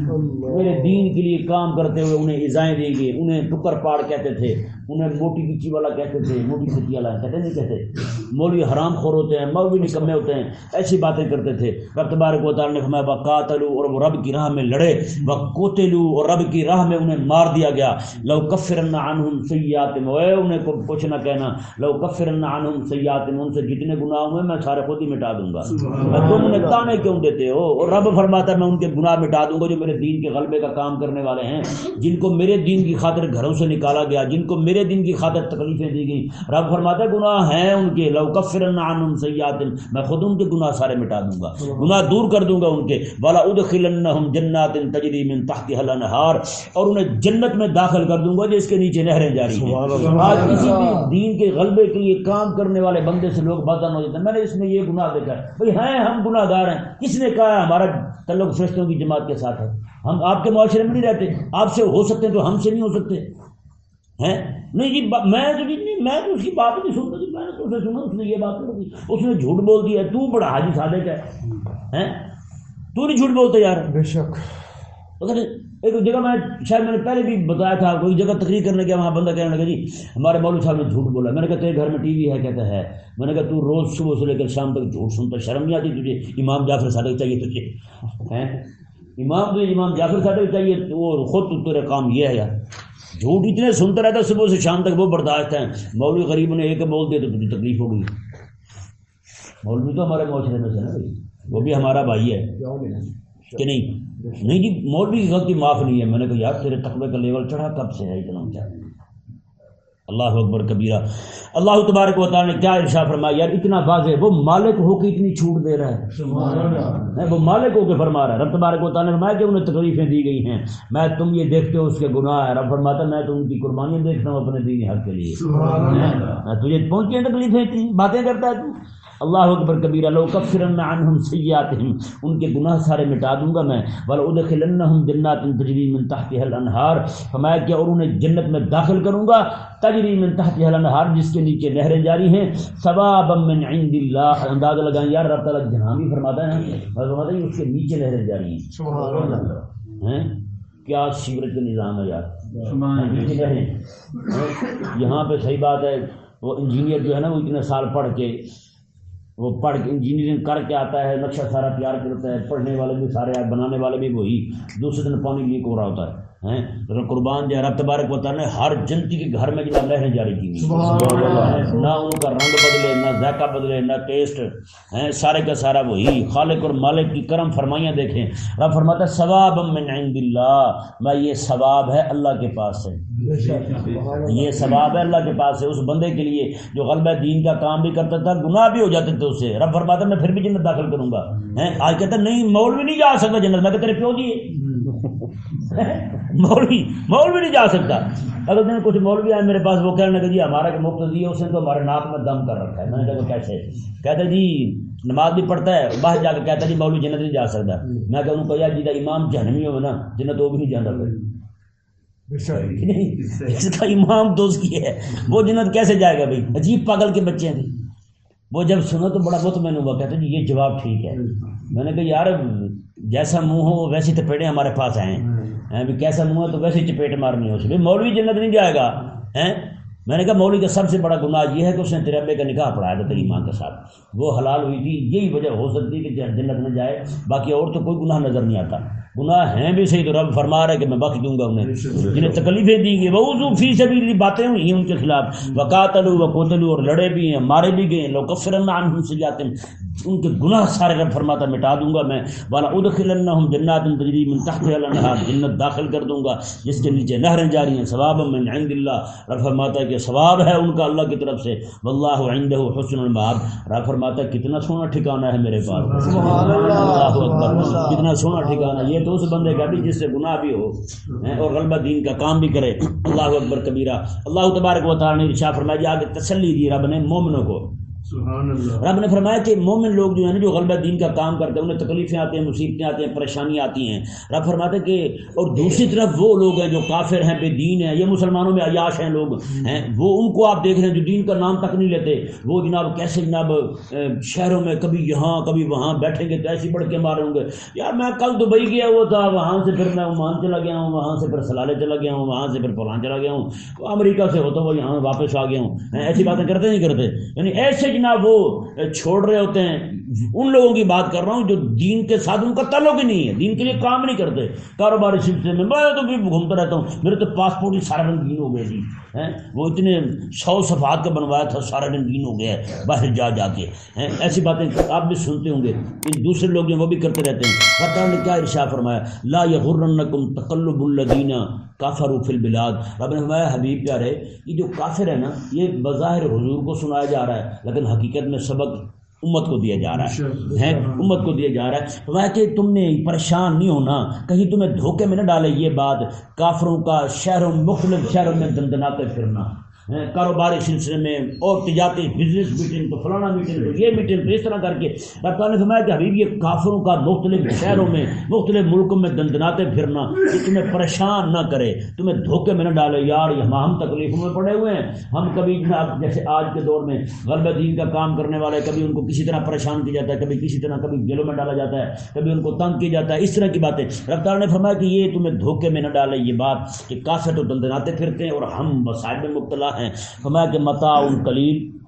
میرے دین کے لیے کام کرتے ہوئے انہیں ایزائیں دی گئی انہیں ٹکر پاڑ کہتے تھے۔ انہیں موٹی کچی والا کہتے تھے موٹی کچی والا کہتے نہیں کہتے؟ مولوی حرام خور ہوتے ہیں مولوی نکمے ہوتے ہیں ایسی باتیں کرتے تھے۔ رب تبارک و تعالیٰ نے فرمایا بقاتلو اور وہ رب کی راہ میں لڑے وہ کوتلو اور رب کی راہ میں انہیں مار دیا گیا۔ لو کفرن عنہم سیات اے انہیں کو کچھ نہ کہنا۔ لو کفرن عنہم سیات ان سے جتنے گناہ ہوئے میں سارے خود ہی مٹا دوں گا۔ تم انہیں تانے کیوں دیتے ہو؟ اور رب فرماتا ہے میں ان کے گناہ مٹا دوں گا جو میرے دین کے غلبے کا کام کرنے والے ہیں۔ جن کو میرے دین کی خاطر گھروں سے نکالا گیا جن کو میرے دن کی خاطر تکلیفیں دی گئی رب فرماتے گناہ ہیں ان کے۔ لو کفرن عنہم سیئات میں خود ان کے گناہ سارے مٹا دوں گا۔ گناہ دور کر دوں گا ان کے۔ والا ادخلنہم جنات تجری من تحتها الانہار اور انہیں جنت میں داخل کر دوں گا جس کے نیچے نہریں جاری ہیں۔ آج کسی بھی دین کے غلبے کے لیے کام کرنے والے بندے سے لوگ بدن ہو جاتے۔ ہیں میں نے اس میں یہ گناہ دیکھا ہے۔ بھئی ہیں ہم گناہ گار ہیں۔ کس نے کہا ہے؟ ہمارا تعلق فرشتوں کی جماعت کے ساتھ ہے۔ ہم آپ کے معاشرے میں نہیں رہتے۔ آپ سے ہو سکتے ہیں تو ہم سے نہیں ہو سکتے۔ ہیں؟ نہیں جی میں تو نہیں میں تو اس کی بات نہیں سنتا جی میں نے تو اسے سنا اس نے یہ بات نہیں اس نے جھوٹ بول دیا تو بڑا حاجی صادق ہے۔ تو نہیں جھوٹ بولتا یار۔ بے شک۔ اگر ایک جگہ میں شاید میں نے پہلے بھی بتایا تھا کوئی جگہ تقریر کرنے گیا وہاں بندہ کہنے لگا جی ہمارے مولوی صاحب نے جھوٹ بولا۔ میں نے کہا تیرے گھر میں ٹی وی ہے کہتا ہے۔ میں نے کہا تو روز صبح سے لے کر شام تک جھوٹ سنتا شرم نہیں آتی تجھے؟ امام جعفر صادق چاہیے تجھے۔ امام تو امام جعفر صاحب چاہیے وہ خود تیرے کام یہ ہے یار۔ جھوٹ اتنے سنتا رہتا صبح سے شام تک وہ برداشت ہیں۔ مولوی غریب نے ایک بول دیا تو تجھے تکلیف ہو گئی۔ مولوی تو ہمارے معاشرے میں سے نا وہ بھی ہمارا بھائی ہے۔ کہ نہیں؟ نہیں جی مولوی کی غلطی معاف نہیں ہے۔ میں نے کہا، یار تیرے تقوی کا لیول چڑھا، کب سے ہے؟ اتنا اونچا اللہ اکبر کبیرہ۔ اللہ تبارک و تعالیٰ نے کیا ارشا فرمایا یار اتنا واضح وہ مالک ہو کے اتنی چھوٹ دے رہا ہے۔ وہ مالک ہو کے فرما رہا ہے۔ رب تبارک و تعالیٰ نے فرمایا کہ انہیں تکلیفیں دی گئی ہیں۔ میں تم یہ دیکھتے ہو اس کے گناہ ہے۔ رب فرماتا میں تو ان کی قربانیاں دیکھتا ہوں اپنے دین حق کے لیے۔ تجھے پہنچی ہیں تکلیفیں اتنی باتیں کرتا ہے تو۔ اللہ اکبر کبیر لو کفرن عنہم سیئاتہم ان کے گناہ سارے مٹا دوں گا میں ولادخلنہم جنات تجری من تحتها الانہار فرمایا کہ اور انہیں جنت میں داخل کروں گا تجری من تحتها الانہار جس کے نیچے نہریں جاری ہیں ثوابا من عند اللہ اندازہ لگائیں یار رب تعالی جہاں بھی فرماتا ہے فرماتا ہے اس کے نیچے نہریں جاری ہیں۔ سبحان اللہ۔ ہیں؟ کیا سیورج کا نظام ہے یار؟ یہاں پہ صحیح بات ہے وہ انجینئر جو ہے نا وہ اتنے سال پڑھ کے وہ پڑھ کے انجینئرنگ کر کے آتا ہے، نقشہ سارا تیار کرتا ہے، پڑھنے والے بھی سارے بنانے والے بھی وہی، دوسرے دن پانی لیک ہو رہا ہوتا ہے۔ ہیں؟ قربان جو رب تبارک و تعالیٰ نے ہر جنتی کے گھر میں جو لہریں جاری کی نہ ان کا رنگ بدلے نہ ذائقہ بدلے نہ ٹیسٹ ہیں سارے کا سارا وہی۔ خالق اور مالک کی کرم فرمائیاں دیکھیں۔ رب فرماتا ہے ثواب من عند اللہ۔ میں یہ ثواب ہے اللہ کے پاس سے۔ یہ ثواب ہے اللہ کے پاس سے۔ اس بندے کے لیے جو غلبہ دین کا کام بھی کرتا تھا گناہ بھی ہو جاتے تھے اسے۔ رب فرماتا میں پھر بھی جنت داخل کروں گا۔ آج کہتا نہیں مول بھی نہیں جا سکتا جنت۔ میں کہ تیرے پیو دیے مولوی مولوی نہیں جا سکتا۔ اگر دن کچھ مولوی آئے میرے پاس وہ کہنے لگے جی ہمارا کہ مفت ہے اس نے تو ہمارے ناک میں دم کر رکھا ہے۔ میں نے کہا کیسے کہتا جی نماز بھی پڑھتا ہے باہر جا کے کہتا جی مولوی جنت نہیں جا سکتا۔ میں کہ انہوں کہا جی امام جہنمی ہو نا جنت وہ بھی نہیں جانا اس کا امام دوست کی ہے۔ وہ جنت کیسے جائے گا بھائی؟ عجیب پاگل کے بچے ہیں۔ وہ جب سنا تو بڑا بہت میں نے ہوا کہتا جی یہ جواب ٹھیک ہے۔ میں نے کہا یار جیسا منہ ہو ویسی تپیڑے ہمارے پاس ہیں۔ بھی کیسا منہ ہے تو ویسے چپیٹ مارنی ہو بھائی مولوی جنت نہیں جائے گا۔ ہیں؟ میں نے کہا مولوی کا سب سے بڑا گناہ یہ ہے کہ اس نے تیرے ابے کا نکاح پڑھایا تھا تیری ماں کے ساتھ۔ وہ حلال ہوئی تھی یہی وجہ ہو سکتی کہ جنت نہ جائے۔ باقی اور تو کوئی گناہ نظر نہیں آتا۔ گناہ ہیں بھی صحیح تو رب فرما رہا ہے کہ میں بخش دوں گا انہیں۔ جنہیں تکلیفیں دی گئی وہ فی سبھی باتیں ہوئی ہیں ان کے خلاف۔ وکاتلو وکوتلو اور لڑے بھی ہیں مارے بھی گئے لوگ کفرن سے جاتے ہیں ان کے گناہ سارے رب فرماتا مٹا دوں گا میں۔ والا ادخلنہم جنات تجری من تحت الانہار جنت داخل کر دوں گا جس کے نیچے نہریں جاری ہیں ثواب من عند اللہ۔ رب فرماتا ہے کہ ثواب ہے ان کا اللہ کی طرف سے۔ واللہ عنده حسن المآب۔ رب فرماتا ہے کتنا سونا ٹھکانہ ہے میرے پاس سبحان اللہ اکبر۔ کتنا سونا ٹھکانہ یہ تو اس بندے کا بھی جس سے گناہ بھی ہو اور غلبہ دین کا کام بھی کرے۔ اللہ اکبر کبیرہ۔ اللہ تبارک و تعالی نے ارشاد فرمایا آگے تسلی دی رب نے مومنوں کو۔ رب نے فرمایا کہ مومن لوگ جو ہیں نا، جو غلبہ دین کا کام کرتے ہیں، انہیں تکلیفیں آتی ہیں، مصیبتیں آتی ہیں، پریشانیاں آتی ہیں۔ رب فرماتے کہ، اور دوسری طرف وہ لوگ ہیں جو کافر ہیں، بے دین ہیں، یہ مسلمانوں میں عیاش ہیں لوگ۔ ہیں، وہ ان کو آپ دیکھ رہے ہیں جو دین کا نام تک نہیں لیتے۔ وہ جناب کیسے جناب شہروں میں کبھی یہاں، کبھی وہاں بیٹھیں گے تو ایسی بڑھ کے مارے ہوں گے۔ یار میں کل دبئی گیا ہوا تھا، وہاں سے پھر میں عمان چلا گیا ہوں، وہاں سے پھر سلالے چلا گیا ہوں، وہاں سے پھر پلان چلا گیا ہوں۔ امریکہ سے ہوتا وہ یہاں واپس آ گیا ہوں۔ ایسی باتیں کرتے نہیں کرتے؟ یعنی ایسے جناب وہ چھوڑ رہے ہوتے ہیں ان لوگوں کی بات کر رہا ہوں جو دین کے ساتھ ان کا تعلق ہی نہیں ہے، دین کے لیے کام نہیں کرتے۔ کاروباری سلسلے میں میں تو بھی گھومتا رہتا ہوں۔ میرے تو پاسپورٹ ہی سارا رنگین ہو گیا جی وہ اتنے سو صفحات کا بنوایا تھا سارا رنگین ہو گیا ہے باہر جا جا کے ایسی باتیں آپ بھی سنتے ہوں گے۔ دوسرے لوگ جو وہ بھی کرتے رہتے ہیں۔ پتہ نے کیا ارشا فرمایا، لا یغرنکم تقلب الذین کافر فی البلاد۔ رب نے فرمایا، حبیب پیارے، یہ جو کافر ہے نا، یہ بظاہر حضور کو سنایا جا رہا ہے، لیکن حقیقت میں سبق امت کو دیا جا رہا ہے۔ امت کو دیا جا رہا ہے۔ کہ تم نے پریشان نہیں ہونا۔ کہیں تمہیں دھوکے میں نہ ڈالے یہ بات۔ کافروں کا شہروں مختلف شہروں میں دندناتے پھرنا۔ ہاں، کاروباری سلسلے میں، اور تجارتی بزنس میٹنگ تو فلانا میٹنگ تو یہ میٹنگ تو اس طرح کر کے رفتار نے فرمایا کہ حبیب، یہ کافروں کا مختلف شہروں میں، مختلف ملکوں میں دندناتے پھرنا کہ تمہیں پریشان نہ کرے، تمہیں دھوکے میں نہ ڈالے، یار یہاں ہم تکلیفوں میں پڑے ہوئے ہیں۔ ہم کبھی جیسے آج کے دور میں غلب دین کا کام کرنے والے کبھی ان کو کسی طرح پریشان کیا جاتا ہے، کبھی کسی طرح کبھی جیلوں میں ڈالا جاتا ہے، کبھی ان کو تنگ کیا جاتا ہے، اس طرح کی باتیں۔ رفتار نے فرمایا کہ یہ تمہیں دھوکے میں نہ ڈالے، یہ بات کہ کافر تو دندناتے پھرتے ہیں اور ہم مسائل میں مبتلا ہیں۔ فرمایا کہ متا ان کلیل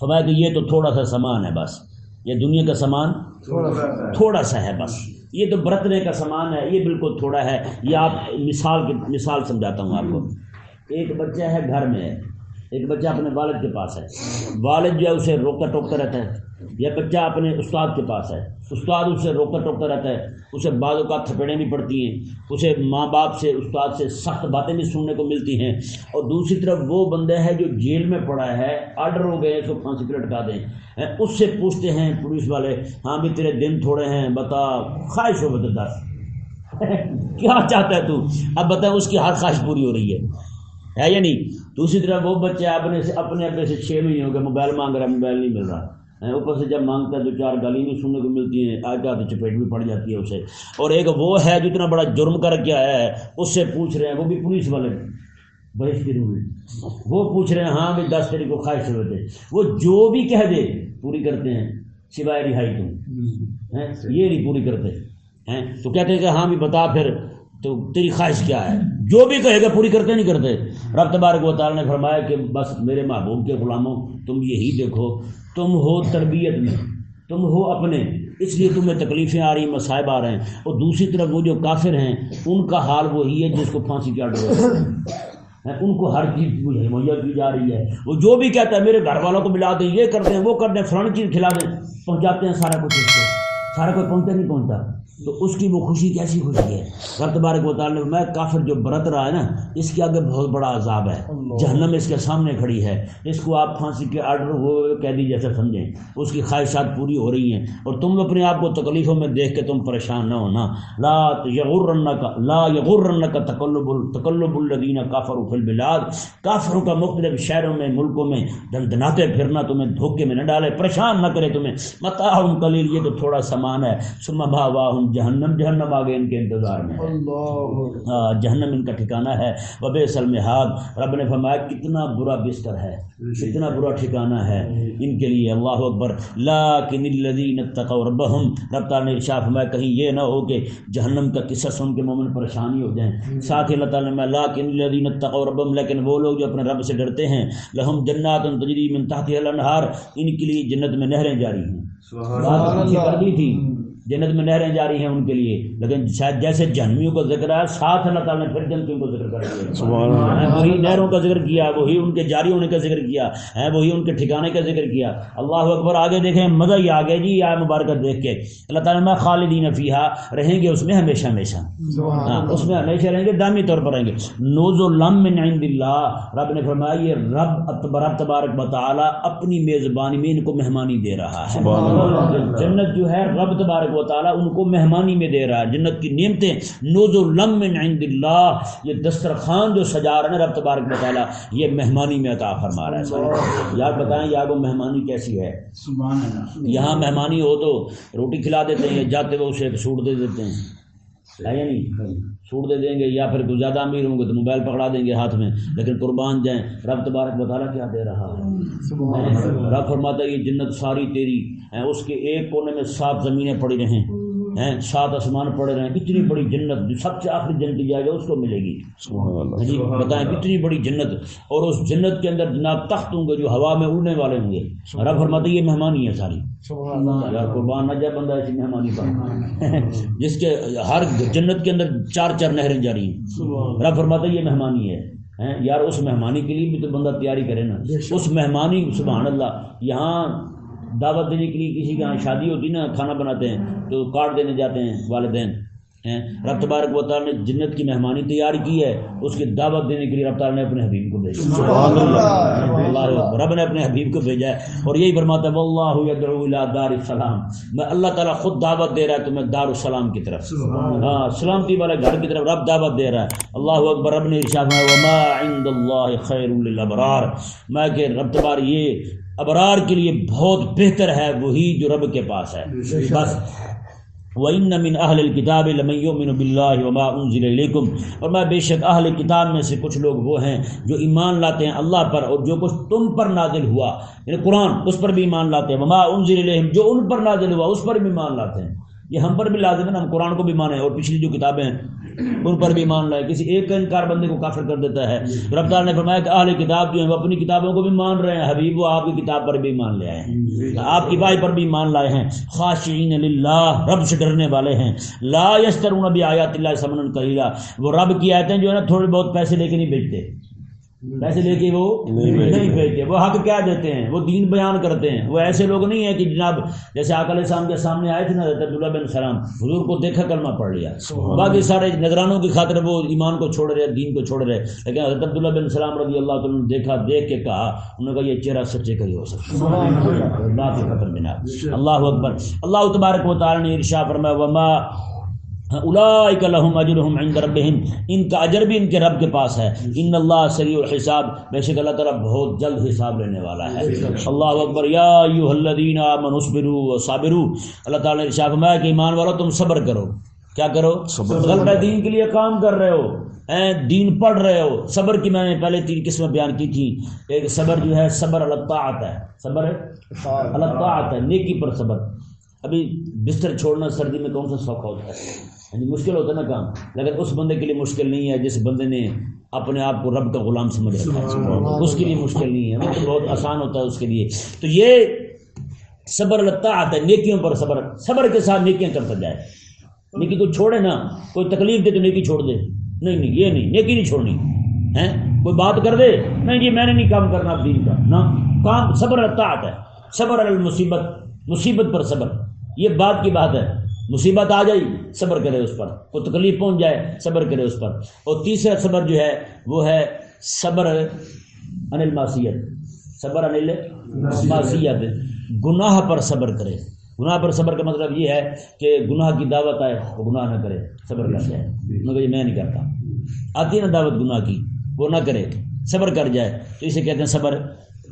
فرمایا کہ یہ تو تھوڑا سا سامان ہے بس۔ یہ دنیا کا سامان تھوڑا سا ہے بس۔ یہ تو برتنے کا سامان ہے۔ یہ بالکل تھوڑا ہے۔ یہ آپ مثال کی مثال سمجھاتا ہوں آپ کو۔ ایک بچہ ہے گھر میں۔ ہے ایک بچہ اپنے والد کے پاس ہے۔ والد جو ہے اسے روکتا ٹوکتا رہتا ہے۔ یا بچہ اپنے استاد کے پاس ہے۔ استاد اسے روکتا ٹوکتا رہتا ہے۔ اسے بعض اوقات تھپڑیں بھی پڑتی ہیں۔ اسے ماں باپ سے، استاد سے سخت باتیں بھی سننے کو ملتی ہیں۔ اور دوسری طرف وہ بندہ ہے جو جیل میں پڑا ہے آرڈر ہو گئے اس کو پھانسی پہ لٹکا دیں۔ اس سے پوچھتے ہیں پولیس والے ہاں بھی تیرے دن تھوڑے ہیں، بتا، خواہش ہو بتا دس کیا چاہتا ہے تو؟ اب بتا، اس کی ہر خواہش پوری ہو رہی ہے۔ ہے یا نہیں؟ دوسری طرف وہ بچہ اپنے سے اپنے ابے سے چھ مہینے ہو گئے، موبائل مانگ رہا ہے، موبائل نہیں مل رہا۔ اوپر سے جب مانگتا ہے تو چار گالی بھی سننے کو ملتی ہیں آج تو چپیٹ بھی پڑ جاتی ہے اسے۔ اور ایک وہ ہے جو اتنا بڑا جرم کر کے آیا ہے، اس سے پوچھ رہے ہیں، وہ بھی پولیس والے۔ بحث کی روح وہ پوچھ رہے ہیں ہاں بھی دس تاریخ کو خواہش ہوئے تھے وہ جو بھی کہہ دے، پوری کرتے ہیں، سوائے رہائی تم یہ نہیں پوری کرتے۔ ہیں، تو کہتے ہیں کہ ہاں بھی بتا پھر، تو تیری خواہش کیا ہے؟ جو بھی کہے گا پوری کرتے نہیں کرتے۔ رب تبارک و تعالیٰ نے فرمایا کہ بس میرے محبوب کے غلاموں، تم یہی دیکھو، تم ہو تربیت میں، تم ہو اپنے، اس لیے تمہیں تکلیفیں آ رہی ہیں مصائب آ رہے ہیں۔ اور دوسری طرف وہ جو کافر ہیں، ان کا حال وہی ہے جس کو پھانسی کیا ڈر ان کو ہر چیز مہیا کی جا رہی ہے۔ وہ جو بھی کہتا ہے، میرے گھر والوں کو ملا دیں، یہ کر دیں، وہ کر دیں فلاں چیز کھلا دیں، پہنچاتے ہیں، سارا کچھ اس کو۔ سارا کوئی پہنچتا نہیں، پہنچتا۔ تو اس کی وہ خوشی کیسی خوشی ہے؟ رب تبارک و تعالیٰ میں کافر جو برت رہا ہے نا اس کے آگے بہت بڑا عذاب ہے۔ جہنم اس کے سامنے کھڑی ہے۔ اس کو آپ پھانسی کے آرڈر ہو قیدی جیسے سمجھیں۔ اس کی خواہشات پوری ہو رہی ہیں۔ اور تم اپنے آپ کو تکلیفوں میں دیکھ کے تم پریشان نہ ہونا۔ لا یغر کا لا یغر کا تکلب تکلب الدین کافر فل بلاد کافروں کا مختلف شہروں میں ملکوں میں دن دناتے پھرنا تمہیں دھوکے میں نہ ڈالے پریشان نہ کرے تمہیں۔ متا کلیل یہ تو تھوڑا سامان ہے۔ سما بھا واہ جہنم جہنم آگے ان کے انتظار میں ہاں جہنم ان کا ٹھکانہ ہے۔ وب سلم رب نے فرمایا کتنا برا بستر ہے کتنا برا ٹھکانہ ہے۔ ان کے لیے اللہ اکبر۔ لا کن ربہم رب تعالیٰ نے ارشا فرمایا کہیں یہ نہ ہو کہ جہنم کا قصہ سن کے مومن پریشانی ہو جائیں۔ ساتھ ہی اللہ تعالیٰ نے لا کن الدین ربہم لیکن وہ لوگ جو اپنے رب سے ڈرتے ہیں لہم جنات تجری من الانہار ان کے لیے جنت میں نہریں جاری ہیں۔ بات تھی۔ جنت میں نہریں جاری ہیں ان کے لیے لیکن شاید جیسے جہنمیوں کا ذکر ہے ساتھ اللہ تعالیٰ نے پھر جنتوں کو ذکر کر دیا۔ وہی نہروں کا ذکر کیا وہی ان کے جاری ہونے کا ذکر کیا ہے وہی ان کے ٹھکانے کا ذکر کیا۔ اللہ اکبر آگے دیکھیں مزہ ہی آگے جی یا مبارکت دیکھ کے۔ اللہ تعالیٰ میں خالدین فیحا رہیں گے اس میں ہمیشہ ہمیشہ۔ ہاں اس میں ہمیشہ رہیں گے دامی طور پر رہیں گے۔ نوز و لم عند اللہ رب نے فرمایا یہ رب رب تبارک بطالہ اپنی میزبانی میں ان کو مہمانی دے رہا ہے۔ جنت جو ہے رب تبارک و تعالیٰ ان کو مہمانی میں دے رہا ہے۔ جنت کی نعمتیں نوز من عند اللہ۔ یہ دسترخوان جو سجا رہا ہے رب تبارک و تعالیٰ یہ مہمانی میں عطا فرما رہا ہے۔ یاد بتائیں یا وہ مہمانی کیسی ہے؟ یہاں مہمانی ہو تو روٹی کھلا دیتے ہیں جاتے ہوئے اسے سوٹ دے دیتے ہیں۔ نہیں؟ چھوٹ دے دیں گے یا پھر کوئی زیادہ امیر ہوں گے تو موبائل پکڑا دیں گے ہاتھ میں لیکن قربان جائیں۔ رب تبارک بطالہ کیا دے رہا ہے؟ رب فرماتا یہ جنت ساری تیری اس کے ایک کونے میں سات زمینیں پڑی رہیں۔ ہیں سات آسمان پڑے رہے ہیں کتنی بڑی جنت جو سب سے آخری جنت جائے گا اس کو ملے گی۔ جی بتائیں کتنی بڑی جنت اور اس جنت کے اندر جناب تخت ہوں گے جو ہوا میں اڑنے والے ہوں گے۔ رب فرماتے یہ مہمانی ہے ساری۔ یار قربان نہ جائے بندہ ایسی مہمانی پر۔ جس کے ہر جنت کے اندر چار چار نہریں جاری ہیں۔ رب فرماتے یہ مہمانی ہے۔ یار اس مہمانی کے لیے بھی تو بندہ تیاری کرے نا۔ اس مہمانی سبحان اللہ یہاں دعوت دینے کے لیے کسی کے یہاں شادی ہوتی نا کھانا بناتے ہیں تو کارڈ دینے جاتے ہیں والدین رب تبارک و تعالیٰ نے جنت کی مہمانی تیار کی ہے اس کی دعوت دینے کے لیے رب تعالیٰ نے اپنے حبیب کو بھیجا۔ اللہ۔ رب نے اپنے حبیب کو بھیجا ہے۔ اور یہی فرماتا ہے اللہ دار السلام میں اللہ تعالیٰ خود دعوت دے رہا ہے تمہیں دار السلام کی طرف۔ ہاں سلامتی والے گھر کی طرف رب دعوت دے رہا ہے۔ اللہ اکبر رب نے ارشاد وما عند اللہ خیر للابرار میں کہ رب تبار یہ ابرار کے لیے بہت بہتر ہے، وہی جو رب کے پاس ہے۔ بس۔ وَإِنَّ مِنْ أَهْلِ الْكِتَابِ لَمَنْ يُؤْمِنُ بِاللَّهِ وَمَا أُنزِلَ إِلَيْكُمْ۔ اور میں بے شک اہل کتاب میں سے کچھ لوگ وہ ہیں جو ایمان لاتے ہیں اللہ پر اور جو کچھ تم پر نازل ہوا۔ یعنی قرآن اس پر بھی ایمان لاتے ہیں۔ وما انزل الیہم جو ان پر نازل ہوا اس پر بھی ایمان لاتے ہیں۔ یہ ہم پر بھی لازم ہے ہم قرآن کو بھی مانیں اور پچھلی جو کتابیں ہیں ان پر بھی مان لائے۔ کسی ایک کا انکار بندے کو کافر کر دیتا ہے۔ رب تعالیٰ نے فرمایا کہ اہل کتاب جو ہیں وہ اپنی کتابوں کو بھی مان رہے ہیں۔ حبیب، وہ آپ کی کتاب پر بھی مان لے آئے ہیں۔ آپ کی بھائی پر بھی مان لائے ہیں۔ خاشعین للہ، رب سے ڈرنے والے ہیں۔ لا یسترون بھی آیات اللہ سمن قلیلا۔ وہ رب کی آیتیں جو ہے نا، تھوڑے بہت پیسے لے کے نہیں بیچتے۔ پیسے لے کے وہ نہیں بھیجتے۔ وہ حق کیا دیتے ہیں؟ وہ دین بیان کرتے ہیں۔ وہ ایسے لوگ نہیں ہیں کہ جناب جیسے آکل السلام کے سامنے آئے تھے نا حضرت عبداللہ بن سلام حضور کو دیکھا کلمہ پڑھ لیا۔ باقی سارے نگرانوں کی خاطر وہ ایمان کو چھوڑ رہے دین کو چھوڑ رہے۔ لیکن حضرت عبداللہ بن سلام رضی اللہ تعالیٰ نے دیکھا دیکھ کے کہا انہوں نے کہا یہ چہرہ سچے کا ہی ہو سکتا ہے۔ بات ہی ختم جناب اللہ اکبر۔ اللہ تبارک و تعالیٰ نے ارشا فرمایا وما اولئک لهم اجرهم عند ربهم ان کا اجر بھی ان کے رب کے پاس ہے۔ ان اللہ سریع الحساب بے شک اللہ تعالیٰ بہت جلد حساب لینے والا ہے۔ اللہ اکبر یا ایھا الذین آمنوا اصبروا وصابروا۔ اللہ تعالیٰ نے ارشاد فرمایا کہ ایمان والو تم صبر کرو۔ کیا کرو؟ غلط دین کے لیے کام کر رہے ہو۔ دین پڑھ رہے ہو۔ صبر کی میں نے پہلے تین قسمیں بیان کی تھی ایک صبر جو ہے صبر اللہ طاعت ہے۔ صبر اللہ طاعت ہے نیکی پر صبر۔ ابھی بستر چھوڑنا سردی میں کون سا سوکھا ہوتا ہے؟ مشکل ہوتا ہے نا کام۔ لیکن اس بندے کے لیے مشکل نہیں ہے جس بندے نے اپنے آپ کو رب کا غلام سمجھ رکھا ہے۔ اس کے لیے مشکل نہیں ہے۔ وہ تو بہت آسان ہوتا ہے اس کے لیے۔ تو یہ صبر لگتا آتا ہے۔ نیکیوں پر صبر۔ صبر کے ساتھ نیکیاں کرتا جائے۔ نیکی کو چھوڑے نا۔ کوئی تکلیف دے تو نیکی چھوڑ دے۔ نہیں نہیں یہ نہیں۔ نیکی نہیں چھوڑنی۔ ہے کوئی بات کر دے۔ نہیں جی میں نے نہیں کام کرنا دین کا۔ نہ کام صبر لگتا آتا ہے۔ صبر المصیبت۔ مصیبت پر صبر۔ یہ بات کی بات ہے۔ مصیبت آ جائی، صبر کرے اس پر۔ کوئی تکلیف پہنچ جائے، صبر کرے اس پر۔ اور تیسرا صبر جو ہے، وہ ہے صبر انل معصیت۔ صبر انل معصیت۔ گناہ پر صبر کرے۔ گناہ پر صبر کا مطلب یہ ہے کہ گناہ کی دعوت آئے وہ گناہ نہ کرے، صبر کر جائے۔ مگر یہ میں نہیں کرتا۔ آتی ہے نا دعوت گناہ کی، وہ نہ کرے، صبر کر جائے۔ تو اسے کہتے ہیں صبر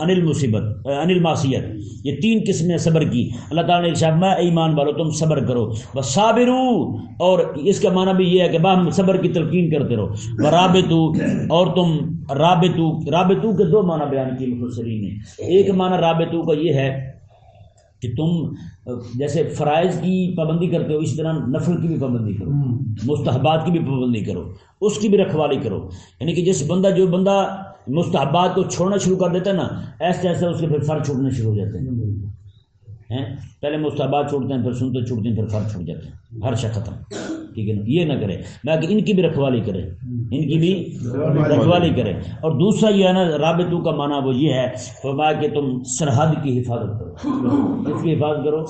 انل مصیبت، انل معصیت، یہ تین قسمیں صبر کی۔ اللہ تعالیٰ نے ارشاد میں ایمان والو تم صبر کرو۔ بس صابرو اور اس کا معنی بھی یہ ہے کہ باہم صبر کی تلقین کرتے رہو۔ برابطو اور تم رابطو رابطو کے دو معنی بیان کیے مفسرین نے۔ ایک معنی رابطو کا یہ ہے کہ تم، جیسے فرائض کی پابندی کرتے ہو، اسی طرح نفل کی بھی پابندی کرو، مستحبات کی بھی پابندی کرو، اس کی بھی رکھوالی کرو۔ یعنی کہ جس بندہ، جو بندہ مستحبات کو چھوڑنا شروع کر دیتا ہے نا، ایسے ایسے اس کے پھر فر چھوٹنے شروع ہو جاتے ہیں۔ پہلے مستحبات چھوڑتے ہیں، پھر سنتے چھوڑتے ہیں، پھر فر چھوٹ جاتے ہیں۔ ہر شا ختم۔ ٹھیک ہے نا؟ یہ نہ کرے۔ باقی ان کی بھی رکھوالی کرے۔ ان کی بھی رکھوالی کرے۔ اور دوسرا یہ ہے نا، رابطوں کا معنی وہ یہ ہے، فرمایا کہ تم سرحد کی حفاظت کرو۔ اس کی حفاظت کرو؟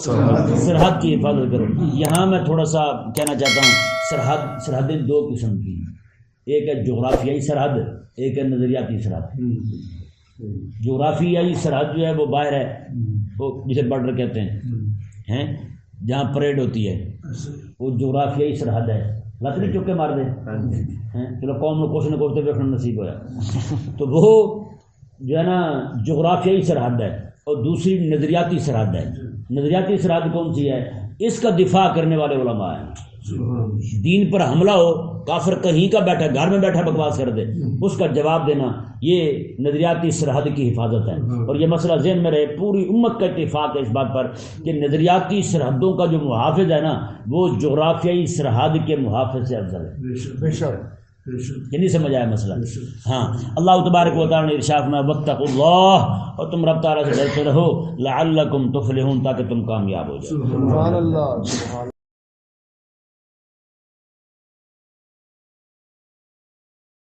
سرحد کی حفاظت کرو۔ یہاں میں تھوڑا سا کہنا چاہتا ہوں، سرحد، سرحدیں دو قسم کی ایک ہے جغرافیائی سرحد، ایک ہے نظریاتی سرحد۔ جغرافیائی سرحد جو ہے وہ باہر ہے، وہ جسے بارڈر کہتے ہیں جہاں پریڈ ہوتی ہے۔ وہ جغرافیائی سرحد ہے۔ لت نہیں چکے مار دے۔ چلو قوم میں کچھ نہ کچھ تو نصیب ہوا تو وہ جو ہے نا جغرافیائی سرحد ہے اور دوسری نظریاتی سرحد ہے۔ نظریاتی سرحد کون سی ہے؟ اس کا دفاع کرنے والے علماء ہیں۔ دین پر حملہ ہو کافر کہیں کا بیٹھا گھر میں بیٹھا بکواس کر دے۔ اس کا جواب دینا یہ نظریاتی سرحد کی حفاظت ہے۔ اور یہ مسئلہ ذہن میں رہے پوری امت کا اتفاق ہے اس بات پر کہ نظریاتی سرحدوں کا جو محافظ ہے نا وہ جغرافیائی سرحد کے محافظ سے افضل ہے۔ یہ نہیں سمجھ آیا مسئلہ؟ ہاں۔ اللہ تبارک و تعالیٰ نے ارشاد میں وقت اللہ اور تم رب تعالیٰ سے ڈرتے رہو لعلکم تفلحون تاکہ تم کامیاب ہو جاؤ۔